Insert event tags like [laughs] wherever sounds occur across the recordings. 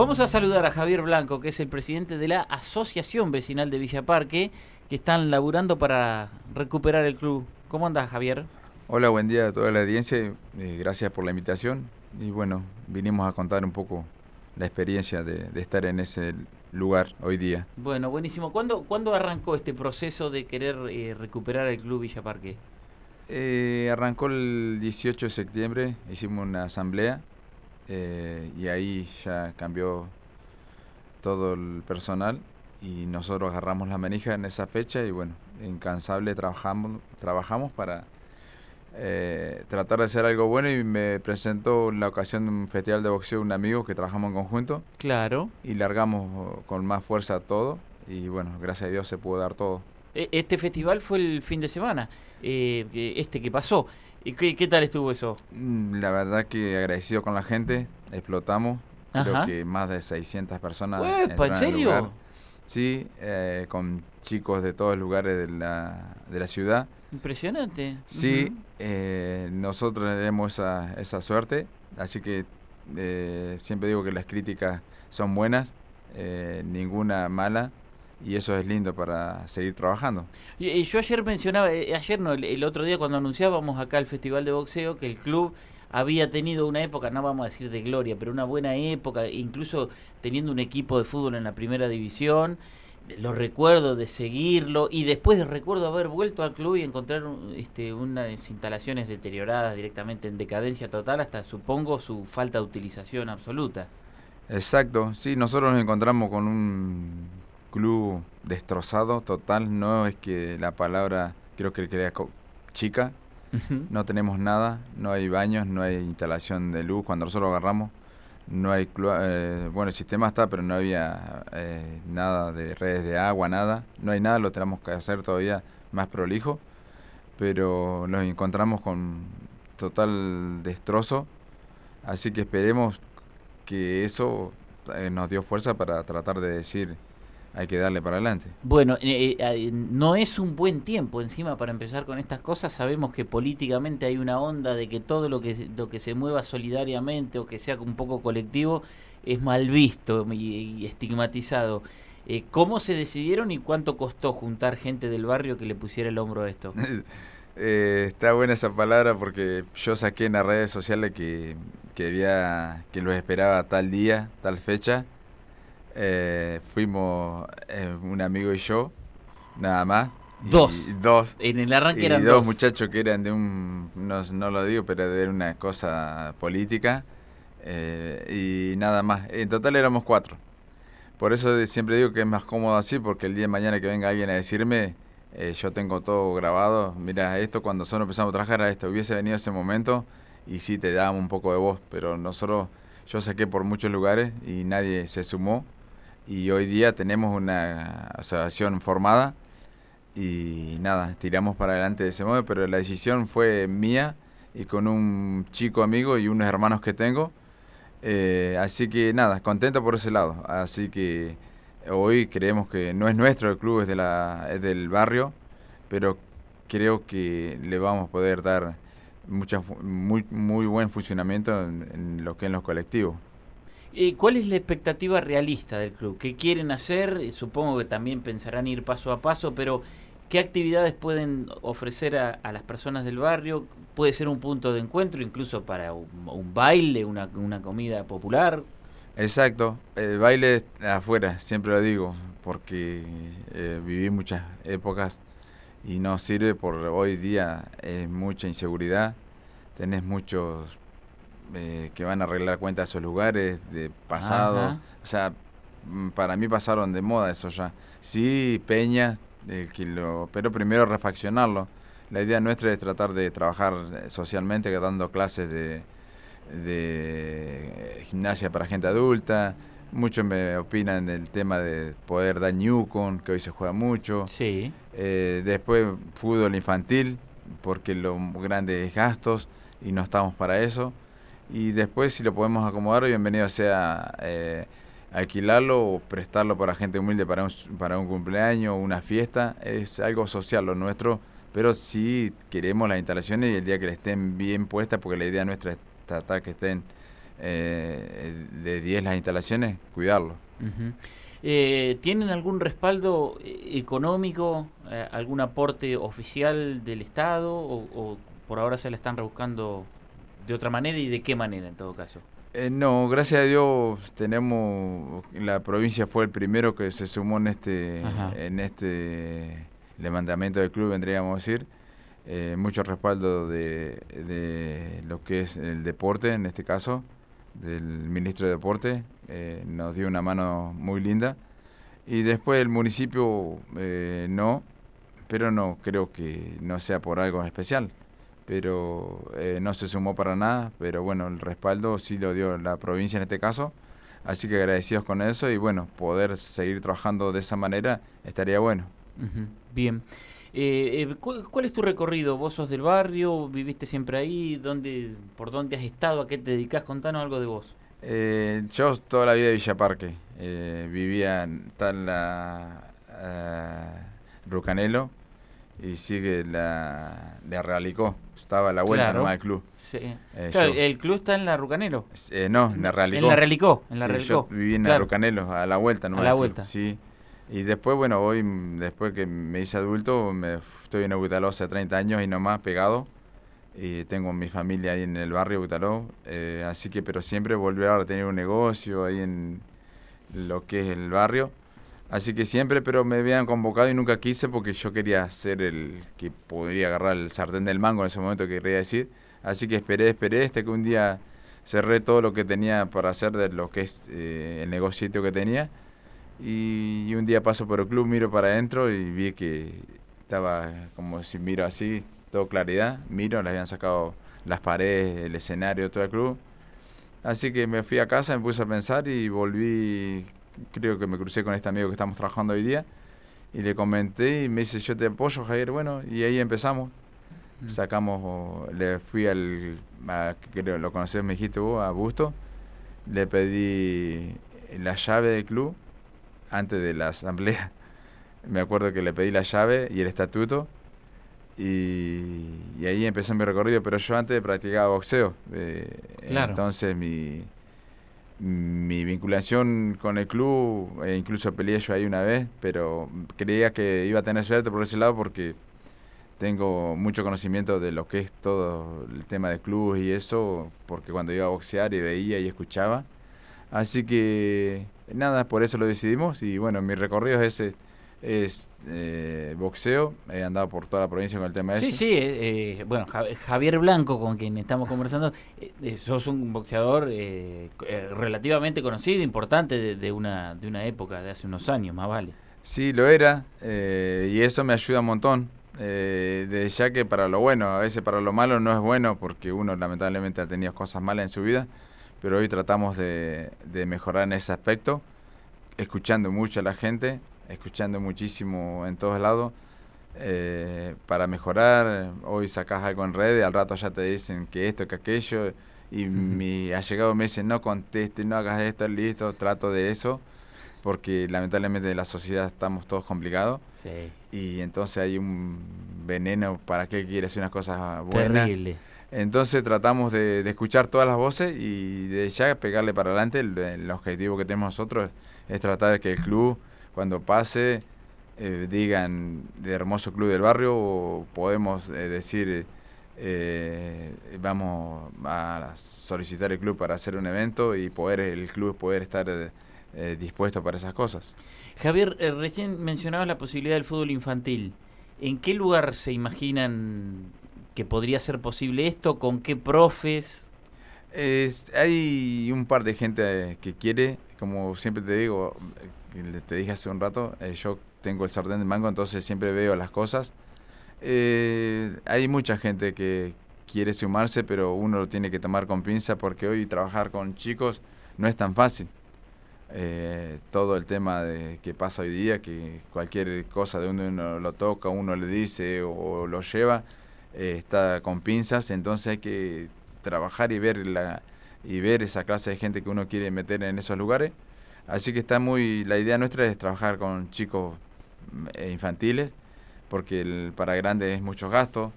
Vamos a saludar a Javier Blanco, que es el presidente de la Asociación Vecinal de Villa Parque, que están laburando para recuperar el club. ¿Cómo andas, Javier? Hola, buen día a toda la audiencia. Eh, gracias por la invitación. Y bueno, vinimos a contar un poco la experiencia de, estar en ese lugar hoy día. Bueno, buenísimo. ¿Cuándo, ¿cuándo arrancó este proceso de querer eh, recuperar el club Villa Parque? Eh, arrancó el 18 de septiembre, hicimos una asamblea eh, y ahí ya cambió todo el personal y nosotros agarramos la manija en esa fecha y bueno, incansable trabajamos, trabajamos para eh, tratar de hacer algo bueno y me presentó en la ocasión de un festival de boxeo un amigo que trabajamos en conjunto. Claro. Y largamos con más fuerza todo y bueno, gracias a Dios se pudo dar todo. E, este festival fue el fin de semana, eh, este que pasó. ¿Y qué, tal estuvo eso? Mm, la verdad que agradecido con la gente, explotamos, creo que más de 600 personas. ¿En serio? Sí, eh, con chicos de todos lugares de la, de la ciudad. Impresionante. Sí, eh, nosotros tenemos esa, esa suerte, así que eh, siempre digo que las críticas son buenas, ninguna mala y eso es lindo para seguir trabajando. Y, yo ayer mencionaba, eh, ayer no, el, otro día cuando anunciábamos acá el Festival de Boxeo, que el club había tenido una época, no vamos a decir de gloria, pero una buena época, incluso teniendo un equipo de fútbol en la primera división. Lo recuerdo de seguirlo y después recuerdo haber vuelto al club y encontrar este, unas instalaciones deterioradas directamente en decadencia total, hasta supongo su falta de utilización absoluta. Exacto, sí, nosotros nos encontramos con un club destrozado total, no es que la palabra creo que crea chica, no tenemos nada, no hay baños, no hay instalación de luz, cuando nosotros agarramos no hay eh, bueno el sistema está pero no había eh, nada de redes de agua nada. No hay nada lo tenemos que hacer todavía más prolijo. Pero nos encontramos con total destrozo. Así que esperemos que eso eh, nos dio fuerza para tratar de decir hay que darle para adelante. Bueno, eh, eh, no es un buen tiempo encima para empezar con estas cosas. Sabemos que políticamente hay una onda de que todo lo que, lo que se mueva solidariamente o que sea un poco colectivo es mal visto y, estigmatizado. Eh, ¿Cómo se decidieron y cuánto costó juntar gente del barrio que le pusiera el hombro a esto? [laughs] está buena esa palabra porque yo saqué en las redes sociales que, que, había, que los esperaba tal día, tal fecha eh, fuimos eh, un amigo y yo, nada más. Dos. dos. En el arranque eran dos. muchachos que eran de un, no, lo digo, pero de una cosa política. Eh, y nada más. En total éramos cuatro. Por eso siempre digo que es más cómodo así, porque el día de mañana que venga alguien a decirme, yo tengo todo grabado. Mira, esto cuando nosotros empezamos a trabajar a esto, hubiese venido ese momento y sí te dábamos un poco de voz, pero nosotros, yo saqué por muchos lugares y nadie se sumó y hoy día tenemos una asociación formada y nada, tiramos para adelante de ese modo, pero la decisión fue mía y con un chico amigo y unos hermanos que tengo. Eh, así que nada, contento por ese lado. Así que hoy creemos que no es nuestro el club, es, de la, es del barrio, pero creo que le vamos a poder dar mucha, muy, muy buen funcionamiento en, en lo que es los colectivos. Eh, ¿Cuál es la expectativa realista del club? ¿Qué quieren hacer? Eh, supongo que también pensarán ir paso a paso, pero ¿qué actividades pueden ofrecer a, las personas del barrio? ¿Puede ser un punto de encuentro incluso para un, baile, una, comida popular? Exacto, el baile afuera, siempre lo digo, porque eh, viví muchas épocas y no sirve por hoy día, es mucha inseguridad, tenés muchos eh, que van a arreglar cuentas esos lugares de pasado. O sea, mm, para mí pasaron de moda eso ya. Sí, Peña, el que pero primero refaccionarlo. La idea nuestra es tratar de trabajar eh, socialmente, dando clases de, de gimnasia para gente adulta. Muchos me opinan del tema de poder dar Newcon, que hoy se juega mucho. Sí. Eh, después fútbol infantil, porque los grandes gastos y no estamos para eso y después si lo podemos acomodar, bienvenido sea eh, alquilarlo o prestarlo para gente humilde para un, para un cumpleaños o una fiesta. Es algo social lo nuestro, pero sí queremos las instalaciones y el día que le estén bien puestas, porque la idea nuestra es tratar que estén eh, de 10 las instalaciones, cuidarlo. Eh, ¿Tienen algún respaldo eh, económico, algún aporte oficial del Estado o, por ahora se le están rebuscando de otra manera y de qué manera en todo caso? no, gracias a Dios tenemos, la provincia fue el primero que se sumó en este, en este levantamiento del club, vendríamos a decir. mucho respaldo de, de, lo que es el deporte en este caso, del ministro de Deporte, eh, nos dio una mano muy linda. Y después el municipio eh, no, pero no creo que no sea por algo especial. Pero eh, no se sumó para nada, pero bueno, el respaldo sí lo dio la provincia en este caso. Así que agradecidos con eso y bueno, poder seguir trabajando de esa manera estaría bueno. Bien. Eh, eh ¿cuál, es tu recorrido? ¿Vos sos del barrio? ¿Viviste siempre ahí? ¿Dónde, ¿Por dónde has estado? ¿A qué te dedicas? Contanos algo de vos. Eh, yo toda la vida de Villa Parque. Eh, vivía en tal la Rucanelo y sigue la de Realicó. Estaba a la vuelta nomás del club. Sí. ¿El club está en la Rucanelo? no, en la Realicó. En la Realicó. En la Yo viví en la Rucanelo, a la vuelta nomás. A la vuelta. Sí. Y después, bueno, hoy, después que me hice adulto, me estoy en Butaló hace 30 años y nomás pegado. Y tengo mi familia ahí en el barrio Butaló. Eh, así que, pero siempre volví a tener un negocio ahí en lo que es el barrio. Así que siempre, pero me habían convocado y nunca quise porque yo quería ser el que podría agarrar el sartén del mango en ese momento, quería decir. Así que esperé, esperé, hasta que un día cerré todo lo que tenía para hacer de lo que es eh, el negocio que tenía y, un día paso por el club, miro para adentro y vi que estaba como si miro así, todo claridad, miro, le habían sacado las paredes, el escenario, todo el club. Así que me fui a casa, me puse a pensar y volví, creo que me crucé con este amigo que estamos trabajando hoy día y le comenté y me dice, yo te apoyo Javier, bueno, y ahí empezamos. Mm. Sacamos, le fui al, creo lo conoces, me dijiste vos, a Busto, le pedí la llave del club antes de la asamblea, [laughs] me acuerdo que le pedí la llave y el estatuto y, ahí empezó mi recorrido, pero yo antes practicaba boxeo. Eh, entonces mi, mi vinculación con el club, e incluso peleé yo ahí una vez, pero creía que iba a tener suerte por ese lado porque tengo mucho conocimiento de lo que es todo el tema de club y eso, porque cuando iba a boxear y veía y escuchaba. Así que nada, por eso lo decidimos y bueno, mi recorrido es ese, es eh, boxeo, he andado por toda la provincia con el tema ese. Sí, sí, eh, eh, bueno, Javier Blanco, con quien estamos conversando, sos un boxeador relativamente conocido, importante de, una, de una época, de hace unos años, más vale. Sí, lo era, y eso me ayuda un montón. desde ya que para lo bueno, a veces para lo malo no es bueno, porque uno lamentablemente ha tenido cosas malas en su vida pero hoy tratamos de, mejorar en ese aspecto, escuchando mucho a la gente, escuchando muchísimo en todos lados. Eh, para mejorar, hoy sacas algo en red y al rato ya te dicen que esto, que aquello, y mi ha llegado me dicen no conteste, no hagas esto, listo, trato de eso, porque lamentablemente en la sociedad estamos todos complicados. Y entonces hay un veneno para qué quieres hacer unas cosas buenas. Terrible entonces tratamos de, escuchar todas las voces y de ya pegarle para adelante. El, objetivo que tenemos nosotros es tratar de que el club, cuando pase, eh, digan de hermoso club del barrio o podemos eh, decir eh, vamos a solicitar el club para hacer un evento y poder el club poder estar dispuesto para esas cosas. Javier, recién mencionabas la posibilidad del fútbol infantil. ¿En qué lugar se imaginan que podría ser posible esto? ¿Con qué profes? hay un par de gente que quiere, como siempre te digo, eh, te dije hace un rato, eh, yo tengo el sartén de mango, entonces siempre veo las cosas. Eh, hay mucha gente que quiere sumarse, pero uno lo tiene que tomar con pinza porque hoy trabajar con chicos no es tan fácil. todo el tema de que pasa hoy día, que cualquier cosa de uno lo toca, uno le dice o lo lleva, eh, está con pinzas, entonces hay que trabajar y ver la y ver esa clase de gente que uno quiere meter en esos lugares. Así que está muy la idea nuestra es trabajar con chicos eh, infantiles porque el, para grandes es mucho gasto.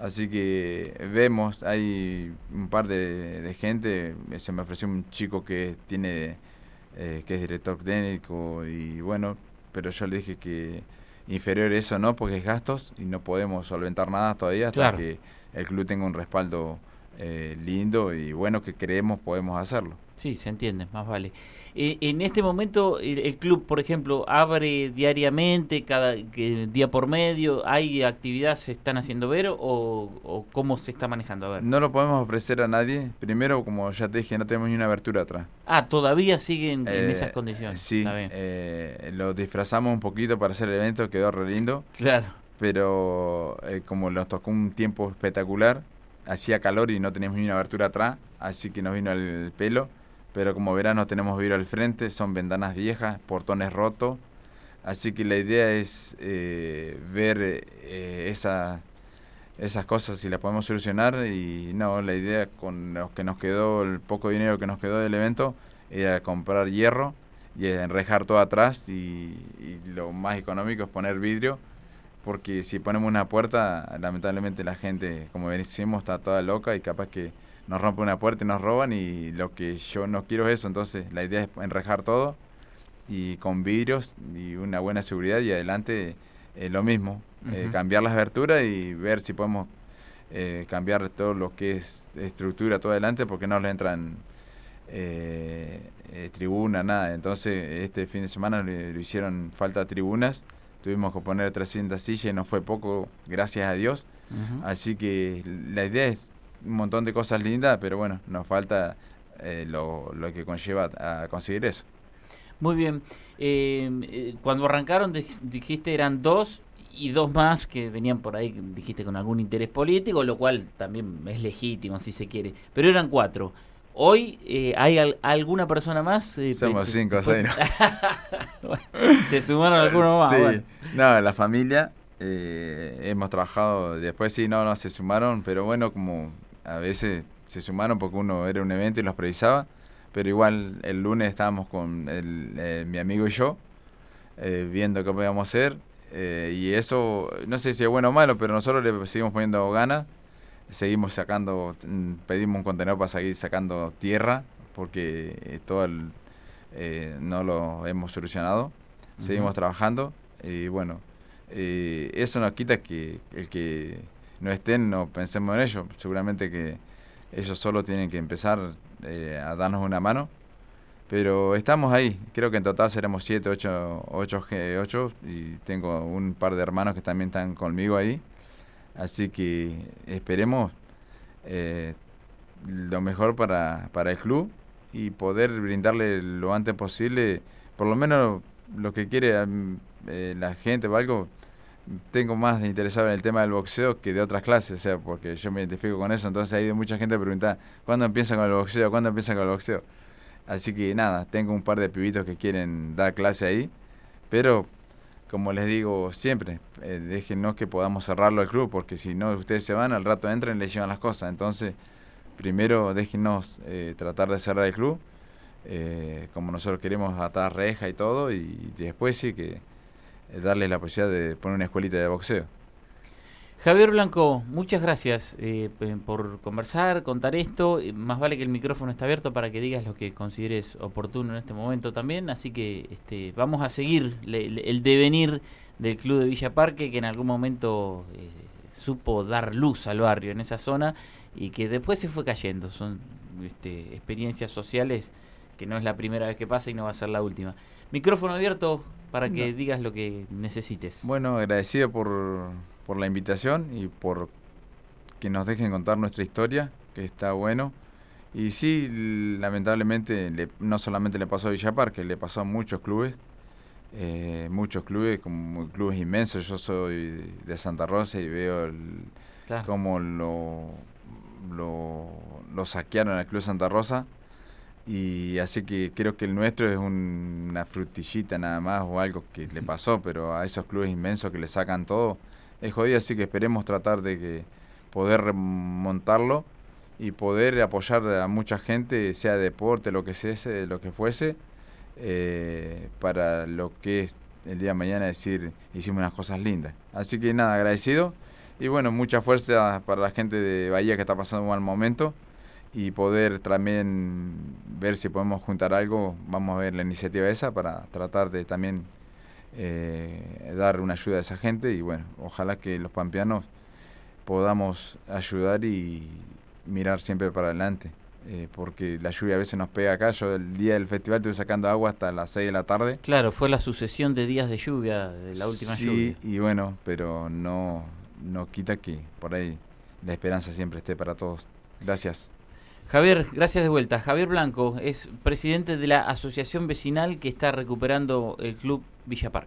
Así que vemos, hay un par de, gente, se me ofreció un chico que tiene eh, que es director técnico y bueno, pero yo le dije que inferior eso no, porque es gastos y no podemos solventar nada todavía hasta que el club tenga un respaldo eh, lindo y bueno que creemos podemos hacerlo. Sí, se entiende, más vale. Eh, en este momento el, club, por ejemplo, abre diariamente, cada día por medio, ¿hay actividad, se están haciendo ver o, cómo se está manejando? A ver. No lo podemos ofrecer a nadie. Primero, como ya te dije, no tenemos ni una abertura atrás. Ah, todavía siguen en esas eh, condiciones. Sí, eh, lo disfrazamos un poquito para hacer el evento, quedó re lindo. Claro. Pero como nos tocó un tiempo espectacular, hacía calor y no teníamos ni una abertura atrás, así que nos vino el pelo pero como verán no tenemos vidrio al frente, son ventanas viejas, portones rotos, así que la idea es eh, ver eh, esa, esas cosas si las podemos solucionar. Y no, la idea con lo que nos quedó, el poco dinero que nos quedó del evento, era comprar hierro y enrejar todo atrás y, y lo más económico es poner vidrio porque si ponemos una puerta, lamentablemente la gente, como decimos, está toda loca y capaz que nos rompe una puerta y nos roban y lo que yo no quiero es eso, entonces la idea es enrejar todo y con vidrios y una buena seguridad y adelante eh, lo mismo, eh, cambiar las aberturas y ver si podemos eh, cambiar todo lo que es estructura todo adelante porque no le entran tribuna, nada, entonces este fin de semana le, hicieron falta tribunas, tuvimos que poner 300 sillas y no fue poco, gracias a Dios, así que la idea es un montón de cosas lindas, pero bueno, nos falta eh, lo, lo, que conlleva a conseguir eso. Muy bien. Eh, eh, cuando arrancaron dijiste eran dos y dos más que venían por ahí, dijiste con algún interés político, lo cual también es legítimo si se quiere, pero eran cuatro. Hoy hay alguna persona más. Somos cinco o seis. [laughs] se sumaron algunos más. Sí. No, la familia hemos trabajado. Después sí, no, no se sumaron, pero bueno, como a veces se sumaron porque uno era un evento y los precisaba, pero igual el lunes estábamos con eh, mi amigo y yo eh, viendo qué podíamos hacer eh, y eso no sé si es bueno o malo, pero nosotros le seguimos poniendo ganas, seguimos sacando, mm, pedimos un contenedor para seguir sacando tierra porque todo el, no lo hemos solucionado, seguimos trabajando y bueno, eso nos quita que el que no estén, no pensemos en ellos. Seguramente que ellos solo tienen que empezar eh, a darnos una mano. Pero estamos ahí. Creo que en total seremos 7, 8, 8, 8 y tengo un par de hermanos que también están conmigo ahí. Así que esperemos eh, lo mejor para, para el club y poder brindarle lo antes posible, por lo menos lo que quiere mm, eh, la gente o algo, tengo más interesado en el tema del boxeo que de otras clases, o sea, porque yo me identifico con eso, entonces hay mucha gente pregunta, ¿cuándo empieza con el boxeo? ¿Cuándo empieza con el boxeo? Así que nada, tengo un par de pibitos que quieren dar clase ahí, pero como les digo siempre, eh, déjenos que podamos cerrarlo al club, porque si no ustedes se van, al rato entran y les llevan las cosas, entonces primero déjenos eh, tratar de cerrar el club, eh, como nosotros queremos atar reja y todo, y después sí que eh, darle la posibilidad de poner una escuelita de boxeo. Javier Blanco, muchas gracias eh, por conversar, contar esto. Más vale que el micrófono está abierto para que digas lo que consideres oportuno en este momento también. Así que este, vamos a seguir el devenir del club de Villa Parque, que en algún momento eh, supo dar luz al barrio en esa zona y que después se fue cayendo. Son este, experiencias sociales que no es la primera vez que pasa y no va a ser la última. Micrófono abierto, para que digas lo que necesites. Bueno, agradecido por, por la invitación y por que nos dejen contar nuestra historia, que está bueno. Y sí, lamentablemente, no solamente le pasó a Villa Parque, le pasó a muchos clubes, eh, muchos clubes, como clubes inmensos. Yo soy de Santa Rosa y veo el, cómo lo, lo, lo saquearon al Club Santa Rosa y así que creo que el nuestro es una frutillita nada más o algo que le pasó, pero a esos clubes inmensos que le sacan todo es jodido, así que esperemos tratar de que poder remontarlo y poder apoyar a mucha gente, sea deporte, lo que sea, lo que fuese, eh, para lo que es el día de mañana decir hicimos unas cosas lindas. Así que nada, agradecido Y bueno, mucha fuerza para la gente de Bahía que está pasando un mal momento y poder también ver si podemos juntar algo. Vamos a ver la iniciativa esa para tratar de también eh, dar una ayuda a esa gente y bueno, ojalá que los pampeanos podamos ayudar y mirar siempre para adelante. Eh, porque la lluvia a veces nos pega acá. Yo el día del festival estuve sacando agua hasta las 6 de la tarde. Claro, fue la sucesión de días de lluvia, de la última lluvia. Sí, y bueno, pero no, no quita que por ahí la esperanza siempre esté para todos. Gracias. Javier, gracias de vuelta. Javier Blanco es presidente de la asociación vecinal que está recuperando el club Villa Parque.